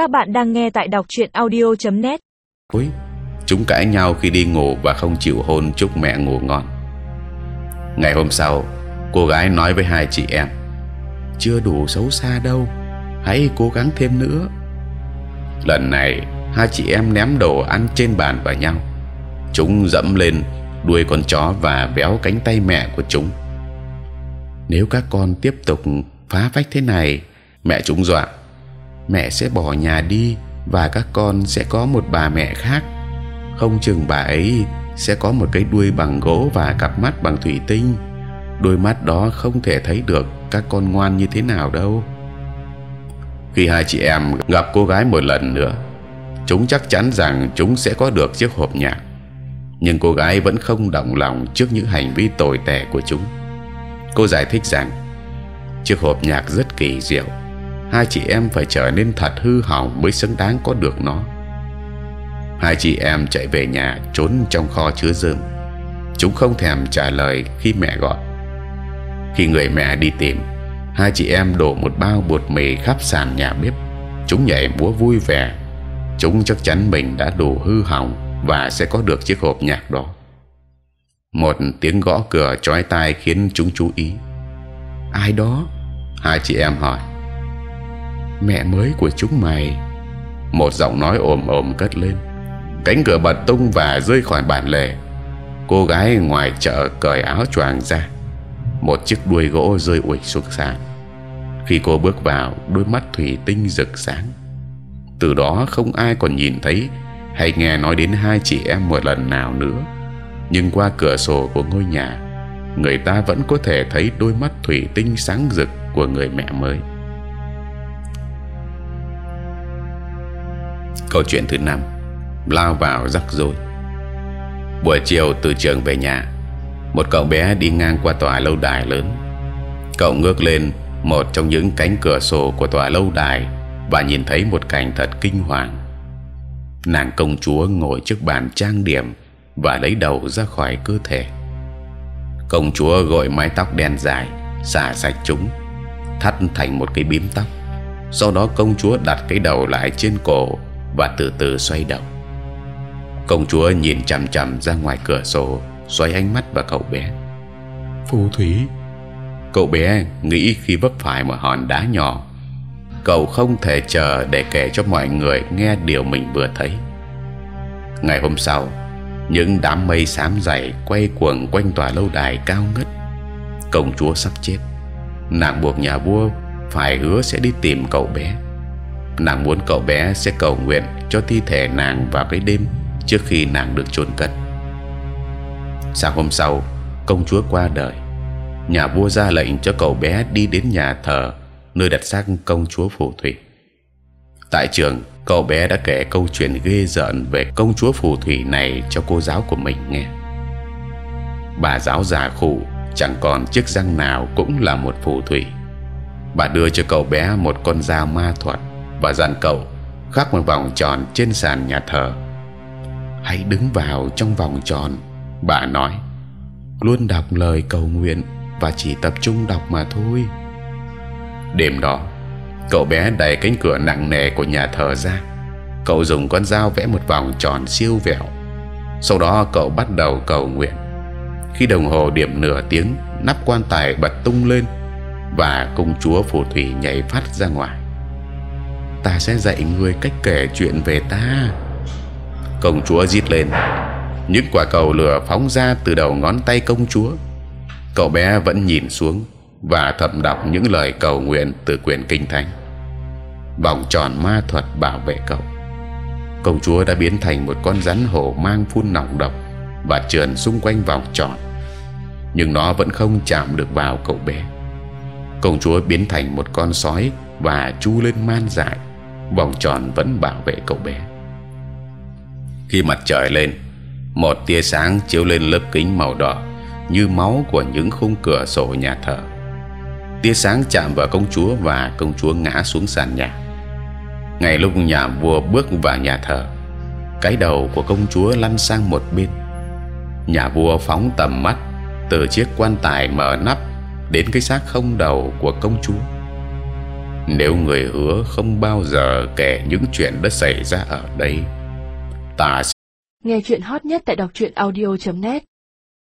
Các bạn đang nghe tại đọc truyện audio.net. Ôi, chúng cãi nhau khi đi ngủ và không chịu hôn chúc mẹ ngủ ngon. Ngày hôm sau, cô gái nói với hai chị em: chưa đủ xấu xa đâu, hãy cố gắng thêm nữa. Lần này, hai chị em ném đồ ăn trên bàn vào nhau. Chúng dẫm lên đuôi con chó và véo cánh tay mẹ của chúng. Nếu các con tiếp tục phá vách thế này, mẹ chúng dọa mẹ sẽ bỏ nhà đi và các con sẽ có một bà mẹ khác. Không chừng bà ấy sẽ có một cái đuôi bằng gỗ và cặp mắt bằng thủy tinh. Đôi mắt đó không thể thấy được các con ngoan như thế nào đâu. Khi hai chị em gặp cô gái một lần nữa, chúng chắc chắn rằng chúng sẽ có được chiếc hộp nhạc. Nhưng cô gái vẫn không động lòng trước những hành vi tồi tệ của chúng. Cô giải thích rằng chiếc hộp nhạc rất kỳ diệu hai chị em phải trở nên thật hư hỏng mới xứng đáng có được nó. Hai chị em chạy về nhà, trốn trong kho chứa dơm chúng không thèm trả lời khi mẹ gọi. Khi người mẹ đi tìm, hai chị em đổ một bao bột mì khắp sàn nhà bếp. Chúng nhảy múa vui vẻ. Chúng chắc chắn mình đã đủ hư hỏng và sẽ có được chiếc hộp nhạc đó. Một tiếng gõ cửa chói tai khiến chúng chú ý. Ai đó? Hai chị em hỏi mẹ mới của chúng mày. Một giọng nói ồm ồm cất lên. Cánh cửa bật tung và rơi khỏi bản lề. Cô gái ngoài chợ cởi áo choàng ra. Một chiếc đuôi gỗ rơi uịch xuống sàn. Khi cô bước vào, đôi mắt thủy tinh rực sáng. Từ đó không ai còn nhìn thấy hay nghe nói đến hai chị em một lần nào nữa. Nhưng qua cửa sổ của ngôi nhà, người ta vẫn có thể thấy đôi mắt thủy tinh sáng rực của người mẹ mới. Câu chuyện thứ năm. Lao vào rắc rối. Buổi chiều từ trường về nhà, một cậu bé đi ngang qua tòa lâu đài lớn. Cậu ngước lên một trong những cánh cửa sổ của tòa lâu đài và nhìn thấy một cảnh thật kinh hoàng. Nàng công chúa ngồi trước bàn trang điểm và lấy đầu ra khỏi cơ thể. Công chúa gội mái tóc đen dài, xả sạch chúng, thắt thành một cái bím tóc. Sau đó công chúa đặt cái đầu lại trên cổ và từ từ xoay đầu. Công chúa nhìn c h ầ m c h ầ m ra ngoài cửa sổ, xoay ánh mắt vào cậu bé. Phù thủy, cậu bé nghĩ khi vấp phải một hòn đá nhỏ, cậu không thể chờ để kể cho mọi người nghe điều mình vừa thấy. Ngày hôm sau, những đám mây xám dày quay cuồng quanh tòa lâu đài cao ngất. Công chúa sắp chết, nàng buộc nhà vua phải hứa sẽ đi tìm cậu bé nàng muốn cậu bé sẽ cầu nguyện cho thi thể nàng vào cái đêm trước khi nàng được chôn cất. Sáng hôm sau, công chúa qua đời. Nhà vua ra lệnh cho cậu bé đi đến nhà thờ nơi đặt xác công chúa phù thủy. Tại trường, cậu bé đã kể câu chuyện ghê rợn về công chúa phù thủy này cho cô giáo của mình nghe. Bà giáo già khụ chẳng còn chiếc răng nào cũng là một phù thủy. Bà đưa cho cậu bé một con dao ma thuật và dặn cậu khắc một vòng tròn trên sàn nhà thờ. Hãy đứng vào trong vòng tròn, bà nói. Luôn đọc lời cầu nguyện và chỉ tập trung đọc mà thôi. Đêm đó, cậu bé đẩy cánh cửa nặng nề của nhà thờ ra. Cậu dùng con dao vẽ một vòng tròn siêu vẹo. Sau đó cậu bắt đầu cầu nguyện. Khi đồng hồ điểm nửa tiếng, nắp quan tài bật tung lên và công chúa phù thủy nhảy phát ra ngoài ta sẽ dạy người cách kể chuyện về ta. Công chúa rít lên. Những quả cầu lửa phóng ra từ đầu ngón tay công chúa. Cậu bé vẫn nhìn xuống và thầm đọc những lời cầu nguyện từ quyển kinh thánh. Vòng tròn ma thuật bảo vệ cậu. Công chúa đã biến thành một con rắn hổ mang phun nọc độc và trườn xung quanh vòng tròn, nhưng nó vẫn không chạm được vào cậu bé. Công chúa biến thành một con sói và chu lên man dại vòng tròn vẫn bảo vệ cậu bé. Khi mặt trời lên, một tia sáng chiếu lên lớp kính màu đỏ như máu của những khung cửa sổ nhà thờ. Tia sáng chạm vào công chúa và công chúa ngã xuống sàn nhà. Ngay lúc nhà vua bước vào nhà thờ, cái đầu của công chúa lăn sang một bên. Nhà vua phóng tầm mắt từ chiếc quan tài mở nắp đến cái xác không đầu của công chúa nếu người hứa không bao giờ kể những chuyện đã xảy ra ở đây, ta nghe chuyện hot nhất tại đọc truyện audio.net